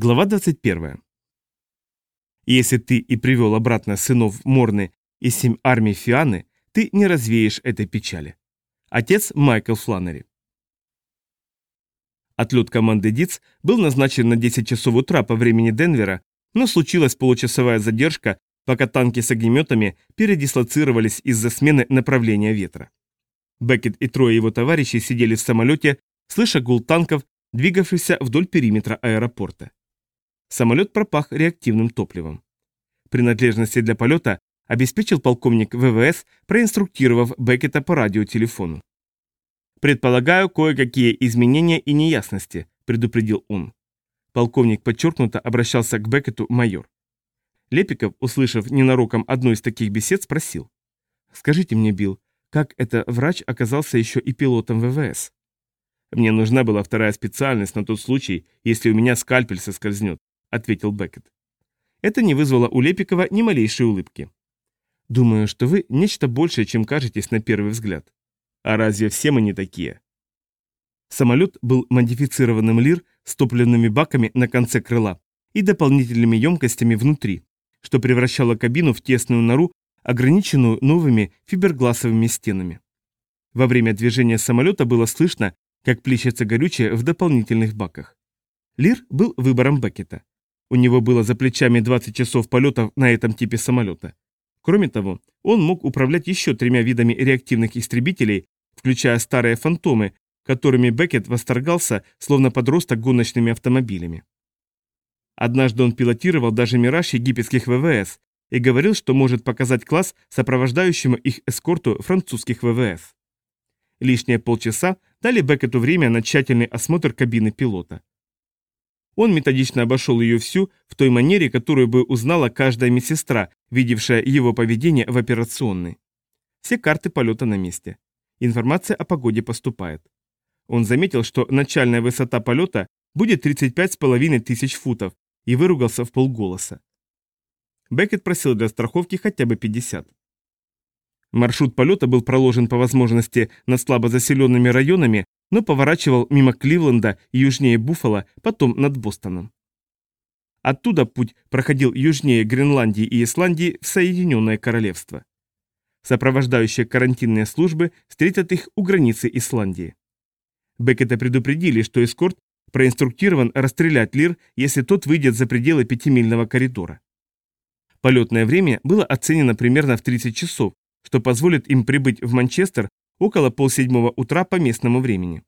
Глава 21. Если ты и привел обратно сынов Морны и семь армий Фианы, ты не развеешь этой печали. Отец Майкл Фланнери. Отлет команды ДИЦ был назначен на 10 часов утра по времени Денвера, но случилась получасовая задержка, пока танки с огнеметами передислоцировались из-за смены направления ветра. Беккет и трое его товарищей сидели в самолете, слыша гул танков, двигавшихся вдоль периметра аэропорта. Самолет пропах реактивным топливом. Принадлежности для полета обеспечил полковник ВВС, проинструктировав Беккета по радиотелефону. «Предполагаю кое-какие изменения и неясности», – предупредил он. Полковник подчеркнуто обращался к Беккету майор. Лепиков, услышав ненароком одну из таких бесед, спросил. «Скажите мне, Билл, как это врач оказался еще и пилотом ВВС?» «Мне нужна была вторая специальность на тот случай, если у меня скальпель соскользнет», — ответил Беккет. Это не вызвало у Лепикова ни малейшей улыбки. «Думаю, что вы нечто большее, чем кажетесь на первый взгляд. А разве все мы не такие?» Самолет был модифицированным ЛИР с топливными баками на конце крыла и дополнительными емкостями внутри, что превращало кабину в тесную нору, ограниченную новыми фибергласовыми стенами. Во время движения самолета было слышно, как плещется горючее в дополнительных баках. Лир был выбором Беккета. У него было за плечами 20 часов полетов на этом типе самолета. Кроме того, он мог управлять еще тремя видами реактивных истребителей, включая старые фантомы, которыми Беккет восторгался, словно подросток гоночными автомобилями. Однажды он пилотировал даже «Мираж» египетских ВВС и говорил, что может показать класс сопровождающему их эскорту французских ВВС. Лишние полчаса дали Беккету время на тщательный осмотр кабины пилота. Он методично обошел ее всю в той манере, которую бы узнала каждая медсестра, видевшая его поведение в операционной. Все карты полета на месте. Информация о погоде поступает. Он заметил, что начальная высота полета будет 35,5 тысяч футов, и выругался в полголоса. Беккет просил для страховки хотя бы 50. Маршрут полета был проложен по возможности над слабо заселенными районами, но поворачивал мимо Кливленда и южнее Буффало, потом над Бостоном. Оттуда путь проходил южнее Гренландии и Исландии в Соединенное Королевство. Сопровождающие карантинные службы встретят их у границы Исландии. Беккета предупредили, что эскорт проинструктирован расстрелять Лир, если тот выйдет за пределы пятимильного коридора. Полетное время было оценено примерно в 30 часов, что позволит им прибыть в Манчестер около полседьмого утра по местному времени.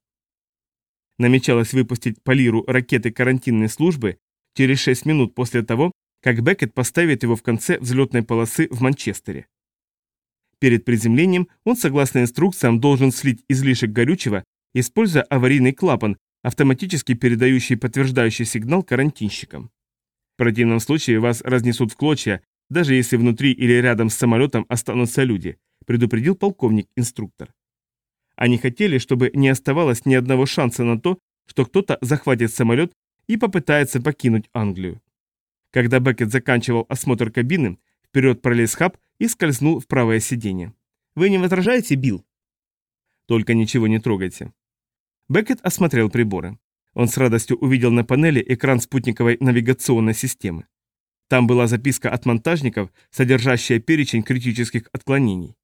Намечалось выпустить по Лиру ракеты карантинной службы через 6 минут после того, как Беккет поставит его в конце взлетной полосы в Манчестере. Перед приземлением он, согласно инструкциям, должен слить излишек горючего, используя аварийный клапан, автоматически передающий подтверждающий сигнал карантинщикам. В противном случае вас разнесут в клочья, даже если внутри или рядом с самолетом останутся люди, предупредил полковник-инструктор. Они хотели, чтобы не оставалось ни одного шанса на то, что кто-то захватит самолет и попытается покинуть Англию. Когда Беккет заканчивал осмотр кабины, вперед пролез Хаб и скользнул в правое сиденье. «Вы не возражаете, Билл?» «Только ничего не трогайте». Беккет осмотрел приборы. Он с радостью увидел на панели экран спутниковой навигационной системы. Там была записка от монтажников, содержащая перечень критических отклонений.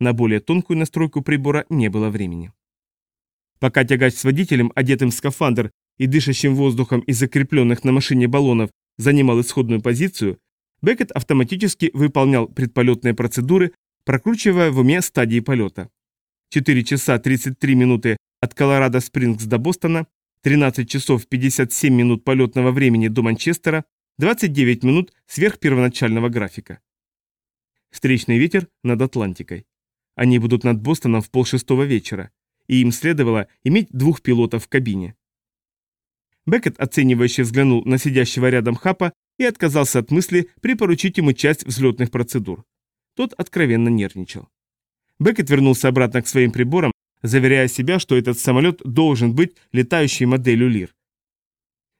На более тонкую настройку прибора не было времени. Пока тягач с водителем, одетым в скафандр и дышащим воздухом из закрепленных на машине баллонов, занимал исходную позицию, Беккет автоматически выполнял предполетные процедуры, прокручивая в уме стадии полета. 4 часа 33 минуты от Колорадо-Спрингс до Бостона, 13 часов 57 минут полетного времени до Манчестера, 29 минут сверх первоначального графика. Встречный ветер над Атлантикой. Они будут над Бостоном в полшестого вечера, и им следовало иметь двух пилотов в кабине. Беккет оценивающе взглянул на сидящего рядом Хапа и отказался от мысли припоручить ему часть взлетных процедур. Тот откровенно нервничал. Беккет вернулся обратно к своим приборам, заверяя себя, что этот самолет должен быть летающей моделью Лир.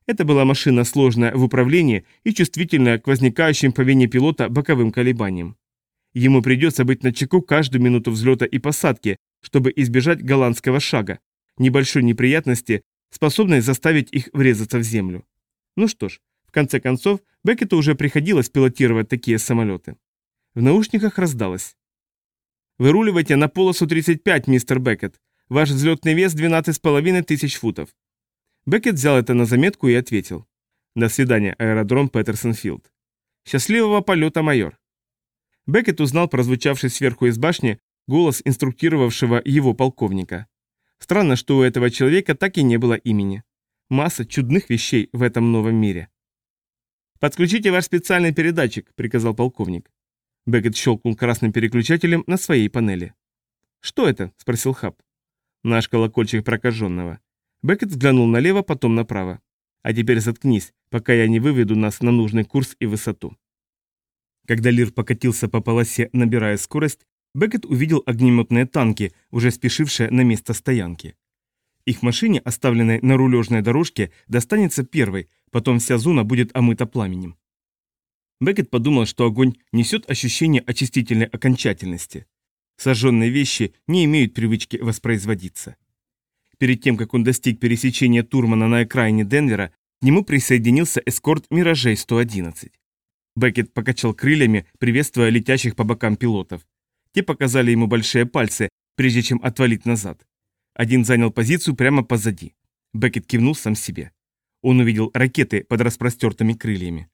Это была машина сложная в управлении и чувствительная к возникающим по вине пилота боковым колебаниям. Ему придется быть на чеку каждую минуту взлета и посадки, чтобы избежать голландского шага, небольшой неприятности, способной заставить их врезаться в землю. Ну что ж, В конце концов, Беккету уже приходилось пилотировать такие самолеты. В наушниках раздалось. «Выруливайте на полосу 35, мистер Беккет. Ваш взлетный вес 12,5 тысяч футов». Беккет взял это на заметку и ответил. «До свидания, аэродром Петерсонфилд». «Счастливого полета, майор». Беккет узнал прозвучавший сверху из башни голос инструктировавшего его полковника. Странно, что у этого человека так и не было имени. Масса чудных вещей в этом новом мире. «Подключите ваш специальный передатчик», — приказал полковник. Беккет щелкнул красным переключателем на своей панели. «Что это?» — спросил Хаб. «Наш колокольчик прокаженного». Беккет взглянул налево, потом направо. «А теперь заткнись, пока я не выведу нас на нужный курс и высоту». Когда Лир покатился по полосе, набирая скорость, Беккет увидел огнеметные танки, уже спешившие на место стоянки. Их машине, оставленной на рулежной дорожке, достанется первой, потом вся зона будет омыта пламенем. Беккет подумал, что огонь несет ощущение очистительной окончательности. Сожженные вещи не имеют привычки воспроизводиться. Перед тем, как он достиг пересечения Турмана на окраине Денвера, к нему присоединился эскорт «Миражей-111». Беккет покачал крыльями, приветствуя летящих по бокам пилотов. Те показали ему большие пальцы, прежде чем отвалить назад. Один занял позицию прямо позади. Беккет кивнул сам себе. Он увидел ракеты под распростертыми крыльями.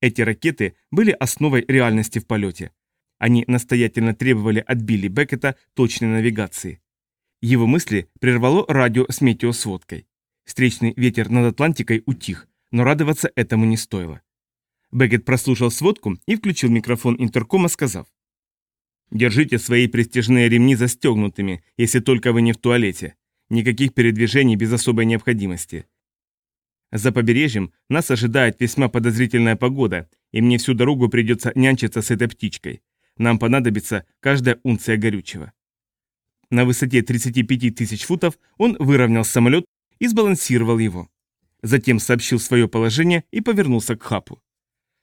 Эти ракеты были основой реальности в полете. Они настоятельно требовали от Билли Беккета точной навигации. Его мысли прервало радио с метеосводкой. Встречный ветер над Атлантикой утих, но радоваться этому не стоило. Беккет прослушал сводку и включил микрофон интеркома, сказав. Держите свои престижные ремни застегнутыми, если только вы не в туалете. Никаких передвижений без особой необходимости. За побережьем нас ожидает весьма подозрительная погода, и мне всю дорогу придется нянчиться с этой птичкой. Нам понадобится каждая унция горючего. На высоте 35 тысяч футов он выровнял самолет и сбалансировал его. Затем сообщил свое положение и повернулся к Хапу.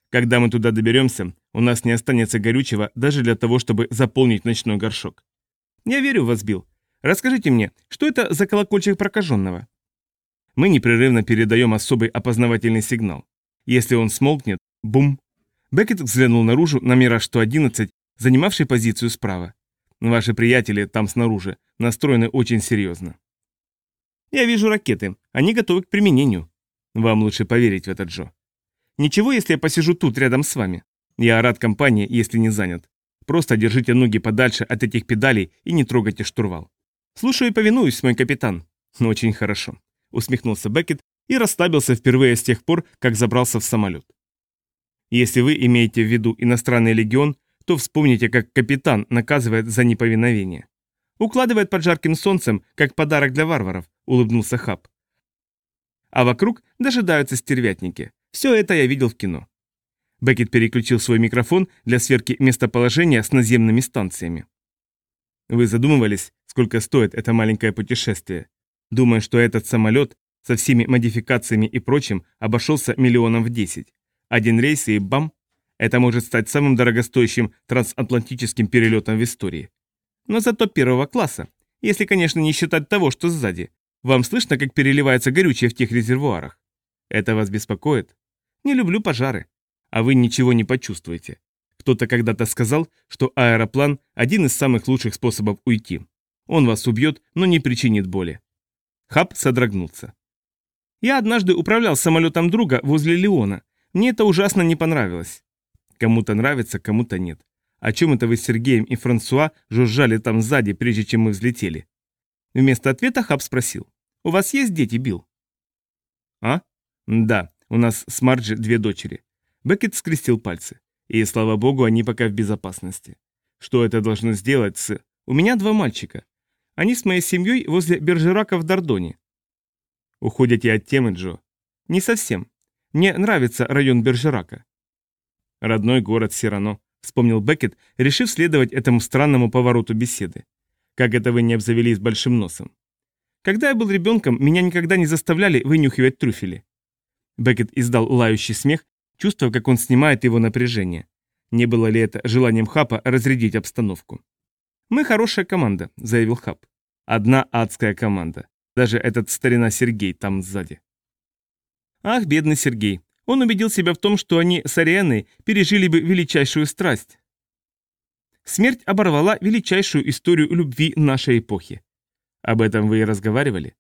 Когда мы туда доберемся, у нас не останется горючего даже для того, чтобы заполнить ночной горшок. Я верю в вас, Билл. Расскажите мне, что это за колокольчик прокаженного? Мы непрерывно передаем особый опознавательный сигнал. Если он смолкнет, бум. Беккет взглянул наружу на Мираж-111, занимавший позицию справа. Ваши приятели там снаружи настроены очень серьезно. Я вижу ракеты. Они готовы к применению. Вам лучше поверить в это, Джо. Ничего, если я посижу тут рядом с вами. Я рад компании, если не занят. Просто держите ноги подальше от этих педалей и не трогайте штурвал. Слушаю и повинуюсь, мой капитан. Очень хорошо. Усмехнулся Беккет и расслабился впервые с тех пор, как забрался в самолет. Если вы имеете в виду иностранный легион, то вспомните, как капитан наказывает за неповиновение. Укладывает под жарким солнцем, как подарок для варваров, улыбнулся Хаб. А вокруг дожидаются стервятники. Все это я видел в кино. Беккет переключил свой микрофон для сверки местоположения с наземными станциями. Вы задумывались, сколько стоит это маленькое путешествие? Думаю, что этот самолет со всеми модификациями и прочим обошелся миллионом в 10. Один рейс и бам! Это может стать самым дорогостоящим трансатлантическим перелетом в истории. Но зато первого класса, если, конечно, не считать того, что сзади. Вам слышно, как переливается горючее в тех резервуарах? Это вас беспокоит? Не люблю пожары. А вы ничего не почувствуете. Кто-то когда-то сказал, что аэроплан – один из самых лучших способов уйти. Он вас убьет, но не причинит боли. Хаб содрогнулся. Я однажды управлял самолетом друга возле Леона. Мне это ужасно не понравилось. Кому-то нравится, кому-то нет. О чем это вы с Сергеем и Франсуа жужжали там сзади, прежде чем мы взлетели? Вместо ответа Хаб спросил. «У вас есть дети, Билл?» «А? Да, у нас с Марджи две дочери. Беккет скрестил пальцы. И, слава богу, они пока в безопасности. Что это должно сделать с... У меня два мальчика. Они с моей семьей возле Бержерака в Дордоне. Уходите от темы, Джо. Не совсем. Мне нравится район Бержерака. Родной город Сирано, вспомнил Беккет, решив следовать этому странному повороту беседы. Как это вы не обзавелись большим носом? Когда я был ребенком, меня никогда не заставляли вынюхивать трюфели. Беккет издал лающий смех, чувствуя, как он снимает его напряжение. Не было ли это желанием Хапа разрядить обстановку? «Мы хорошая команда», — заявил Хап. «Одна адская команда. Даже этот старина Сергей там сзади». «Ах, бедный Сергей. Он убедил себя в том, что они с Ариэной пережили бы величайшую страсть. Смерть оборвала величайшую историю любви нашей эпохи. Об этом вы и разговаривали?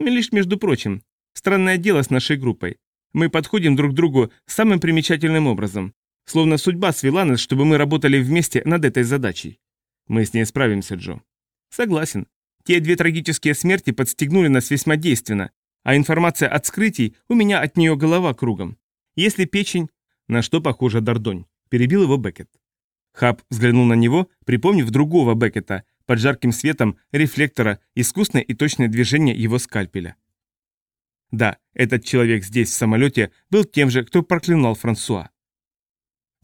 Лишь между прочим. Странное дело с нашей группой. Мы подходим друг к другу самым примечательным образом. Словно судьба свела нас, чтобы мы работали вместе над этой задачей. Мы с ней справимся, Джо. Согласен. Те две трагические смерти подстегнули нас весьма действенно, а информация от скрытий, у меня от нее голова кругом. Если печень... На что похоже Дардонь? Перебил его Беккет. Хаб взглянул на него, припомнив другого Беккета, под жарким светом рефлектора, искусное и точное движение его скальпеля. Да, этот человек здесь, в самолете, был тем же, кто проклинал Франсуа.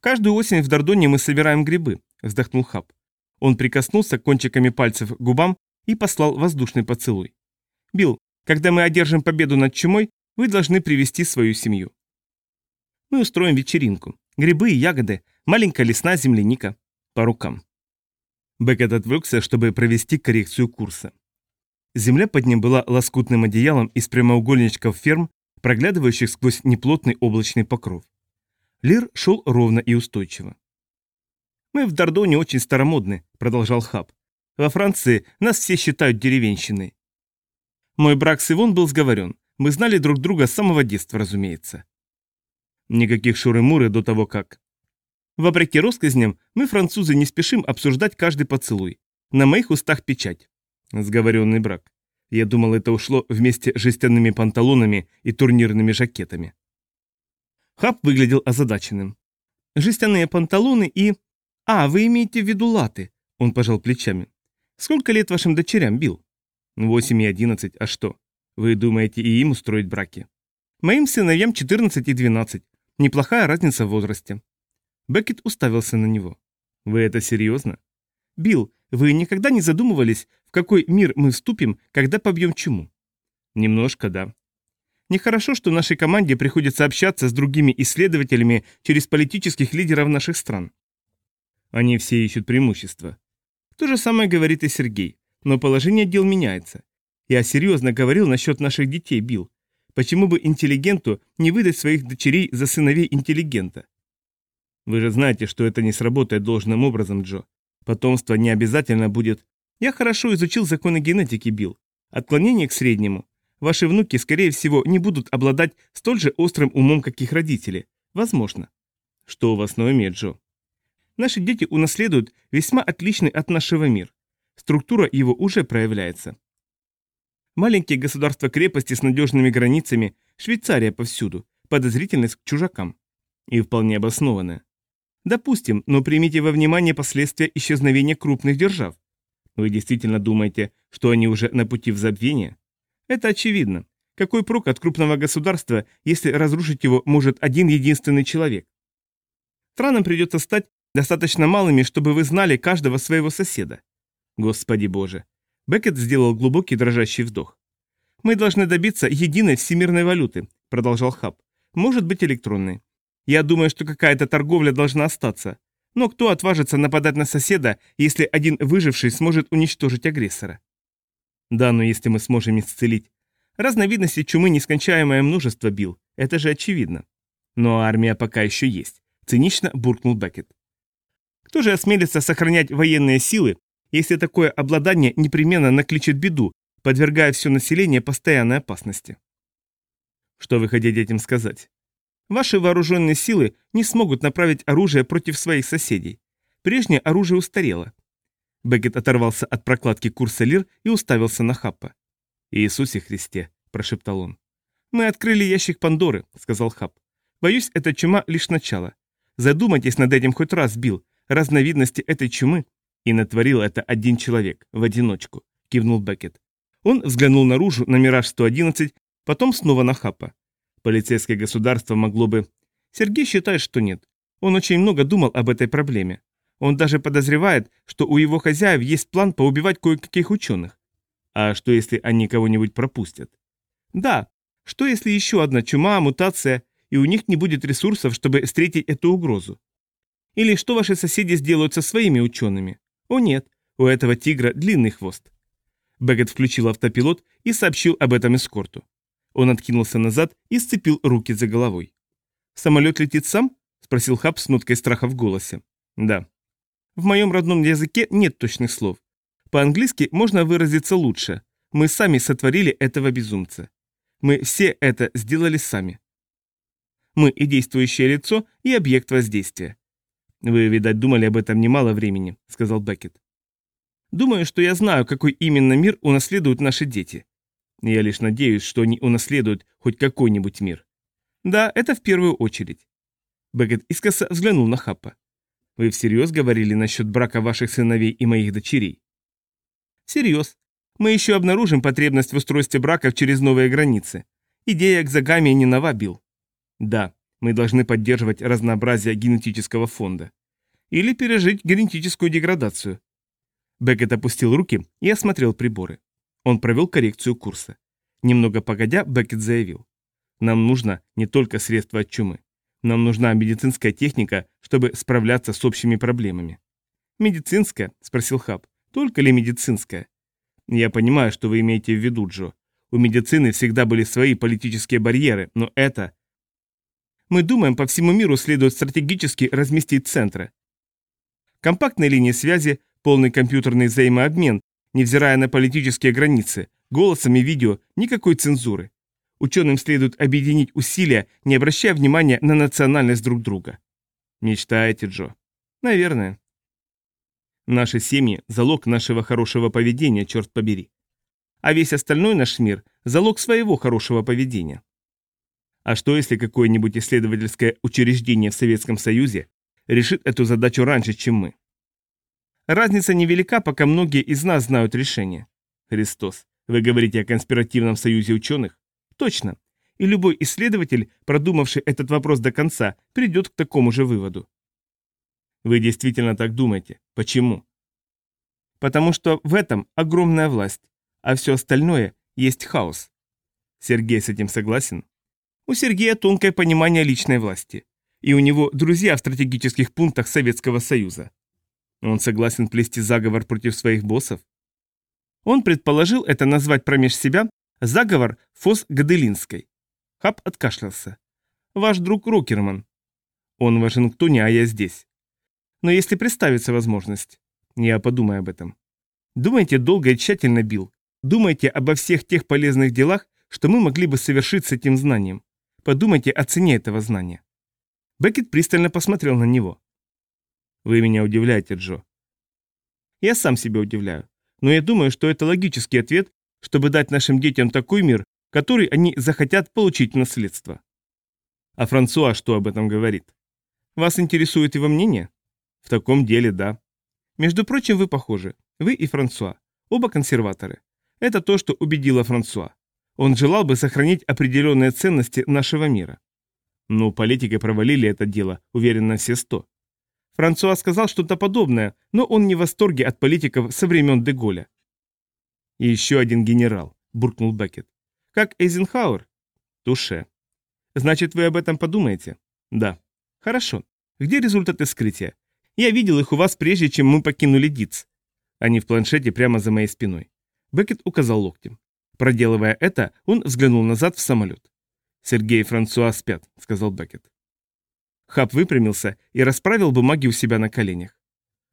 «Каждую осень в Дардоне мы собираем грибы», — вздохнул Хаб. Он прикоснулся кончиками пальцев к губам и послал воздушный поцелуй. «Билл, когда мы одержим победу над чумой, вы должны привести свою семью. Мы устроим вечеринку. Грибы и ягоды, маленькая лесная земляника. По рукам. Беккет отвлекся, чтобы провести коррекцию курса. Земля под ним была лоскутным одеялом из прямоугольничков ферм, проглядывающих сквозь неплотный облачный покров. Лир шел ровно и устойчиво. «Мы в Дордоне очень старомодны», — продолжал Хаб. «Во Франции нас все считают деревенщиной. Мой брак с Ивон был сговорен. Мы знали друг друга с самого детства, разумеется. Никаких шуры-муры до того как. Вопреки россказням, мы, французы, не спешим обсуждать каждый поцелуй. На моих устах печать. Сговоренный брак. Я думал, это ушло вместе с жестяными панталонами и турнирными жакетами. Хаб выглядел озадаченным. Жестяные панталоны и... А, вы имеете в виду латы? Он пожал плечами. Сколько лет вашим дочерям, Билл? Восемь и одиннадцать, а что? Вы думаете и им устроить браки? Моим сыновьям 14 и 12. Неплохая разница в возрасте. Беккет уставился на него. Вы это серьезно? Билл, вы никогда не задумывались, в какой мир мы вступим, когда побьем чуму? Немножко, да. Нехорошо, что нашей команде приходится общаться с другими исследователями через политических лидеров наших стран. Они все ищут преимущества. То же самое говорит и Сергей. Но положение дел меняется. Я серьезно говорил насчет наших детей, Билл. Почему бы интеллигенту не выдать своих дочерей за сыновей интеллигента? Вы же знаете, что это не сработает должным образом, Джо. Потомство не обязательно будет... Я хорошо изучил законы генетики, Билл. Отклонение к среднему. Ваши внуки, скорее всего, не будут обладать столь же острым умом, как их родители. Возможно. Что у вас на уме, Джо? Наши дети унаследуют весьма отличный от нашего мир. Структура его уже проявляется. Маленькие государства-крепости с надежными границами, Швейцария повсюду, подозрительность к чужакам. И вполне обоснованная. Допустим, но примите во внимание последствия исчезновения крупных держав. Вы действительно думаете, что они уже на пути в забвение? Это очевидно. Какой прок от крупного государства, если разрушить его может один единственный человек? Странам придется стать достаточно малыми, чтобы вы знали каждого своего соседа. Господи боже. Беккет сделал глубокий дрожащий вдох. «Мы должны добиться единой всемирной валюты», — продолжал Хаб. «Может быть электронной. Я думаю, что какая-то торговля должна остаться. Но кто отважится нападать на соседа, если один выживший сможет уничтожить агрессора? Да, но если мы сможем исцелить. Разновидностей чумы нескончаемое множество бил, это же очевидно. Но армия пока еще есть, цинично буркнул Беккет. Кто же осмелится сохранять военные силы, если такое обладание непременно накличет беду, подвергая все население постоянной опасности. Что вы хотите этим сказать? Ваши вооруженные силы не смогут направить оружие против своих соседей. Прежнее оружие устарело. Беккет оторвался от прокладки курса Лир и уставился на Хаппа. «Иисусе Христе», – прошептал он. «Мы открыли ящик Пандоры», – сказал Хапп. «Боюсь, эта чума лишь начало. Задумайтесь над этим хоть раз, Билл. Разновидности этой чумы «И натворил это один человек, в одиночку», — кивнул Беккет. Он взглянул наружу на Мираж-111, потом снова на Хапа. Полицейское государство могло бы... Сергей считает, что нет. Он очень много думал об этой проблеме. Он даже подозревает, что у его хозяев есть план поубивать кое-каких ученых. А что, если они кого-нибудь пропустят? Да, что если еще одна чума, мутация, и у них не будет ресурсов, чтобы встретить эту угрозу? Или что ваши соседи сделают со своими учеными? О нет, у этого тигра длинный хвост. Бэггет включил автопилот и сообщил об этом эскорту. Он откинулся назад и сцепил руки за головой. Самолет летит сам? Спросил Хаб с ноткой страха в голосе. Да. В моем родном языке нет точных слов. По-английски можно выразиться лучше. Мы сами сотворили этого безумца. Мы все это сделали сами. Мы и действующее лицо, и объект воздействия. Вы, видать, думали об этом немало времени, сказал Беккет. Думаю, что я знаю, какой именно мир унаследуют наши дети. Я лишь надеюсь, что они унаследуют хоть какой-нибудь мир. Да, это в первую очередь. Беккет искоса взглянул на Хаппа. Вы всерьез говорили насчет брака ваших сыновей и моих дочерей? Всерьез. Мы еще обнаружим потребность в устройстве браков через новые границы. Идея экзогамии не нова, Билл. Да, мы должны поддерживать разнообразие генетического фонда. Или пережить генетическую деградацию. Беккет опустил руки и осмотрел приборы. Он провел коррекцию курса. Немного погодя, Беккет заявил. Нам нужно не только средства от чумы. Нам нужна медицинская техника, чтобы справляться с общими проблемами. «Медицинская?» – спросил Хаб. «Только ли медицинская?» «Я понимаю, что вы имеете в виду, Джо. У медицины всегда были свои политические барьеры, но это...» «Мы думаем, по всему миру следует стратегически разместить центры. Компактные линии связи, полный компьютерный взаимообмен, невзирая на политические границы, голосом и видео, никакой цензуры. Ученым следует объединить усилия, не обращая внимания на национальность друг друга. Мечтаете, Джо? Наверное. Наши семьи – залог нашего хорошего поведения, черт побери. А весь остальной наш мир – залог своего хорошего поведения. А что если какое-нибудь исследовательское учреждение в Советском Союзе решит эту задачу раньше, чем мы? Разница невелика, пока многие из нас знают решение. Христос, вы говорите о конспиративном союзе ученых? Точно. И любой исследователь, продумавший этот вопрос до конца, придет к такому же выводу. Вы действительно так думаете? Почему? Потому что в этом огромная власть, а все остальное есть хаос. Сергей с этим согласен? У Сергея тонкое понимание личной власти. И у него друзья в стратегических пунктах Советского Союза. Он согласен плести заговор против своих боссов? Он предположил это назвать промеж себя заговор Фос Гаделинской. Хаб откашлялся. Ваш друг Рокерман. Он в Вашингтоне, а я здесь. Но если представится возможность, я подумаю об этом. Думайте долго и тщательно, Билл. Думайте обо всех тех полезных делах, что мы могли бы совершить с этим знанием. Подумайте о цене этого знания. Беккет пристально посмотрел на него. Вы меня удивляете, Джо. Я сам себя удивляю. Но я думаю, что это логический ответ, чтобы дать нашим детям такой мир, который они захотят получить наследство. А Франсуа что об этом говорит? Вас интересует его мнение? В таком деле, да. Между прочим, вы похожи. Вы и Франсуа. Оба консерваторы. Это то, что убедило Франсуа. Он желал бы сохранить определенные ценности нашего мира. Но политики провалили это дело, уверен на все сто. Франсуа сказал что-то подобное, но он не в восторге от политиков со времен Деголя. «И еще один генерал», – буркнул Беккет. «Как Эйзенхауэр?» «Туше». «Значит, вы об этом подумаете?» «Да». «Хорошо. Где результаты вскрытия? Я видел их у вас прежде, чем мы покинули ДИЦ». Они в планшете прямо за моей спиной. Беккет указал локтем. Проделывая это, он взглянул назад в самолет. «Сергей и Франсуа спят», — сказал Беккет. Хаб выпрямился и расправил бумаги у себя на коленях.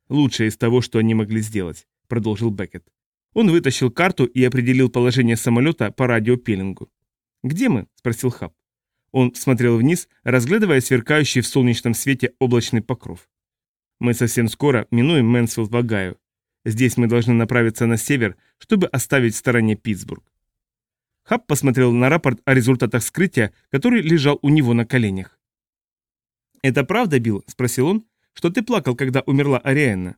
«Лучшее из того, что они могли сделать», — продолжил Беккет. Он вытащил карту и определил положение самолета по радиопеллингу. «Где мы?» – спросил Хаб. Он смотрел вниз, разглядывая сверкающий в солнечном свете облачный покров. «Мы совсем скоро минуем Мэнсфилд-Вагаю. Здесь мы должны направиться на север, чтобы оставить в стороне Питтсбург». Хаб посмотрел на рапорт о результатах скрытия, который лежал у него на коленях. «Это правда, Билл?» – спросил он, – «что ты плакал, когда умерла Ариэнна?»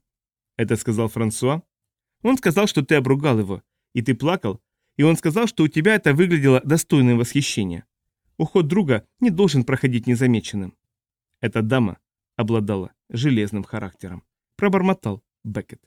Это сказал Франсуа. Он сказал, что ты обругал его, и ты плакал, и он сказал, что у тебя это выглядело достойным восхищения. Уход друга не должен проходить незамеченным. Эта дама обладала железным характером. Пробормотал Беккет.